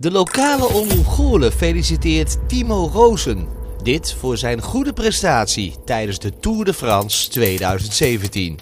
De lokale Omroep feliciteert Timo Rozen. Dit voor zijn goede prestatie tijdens de Tour de France 2017.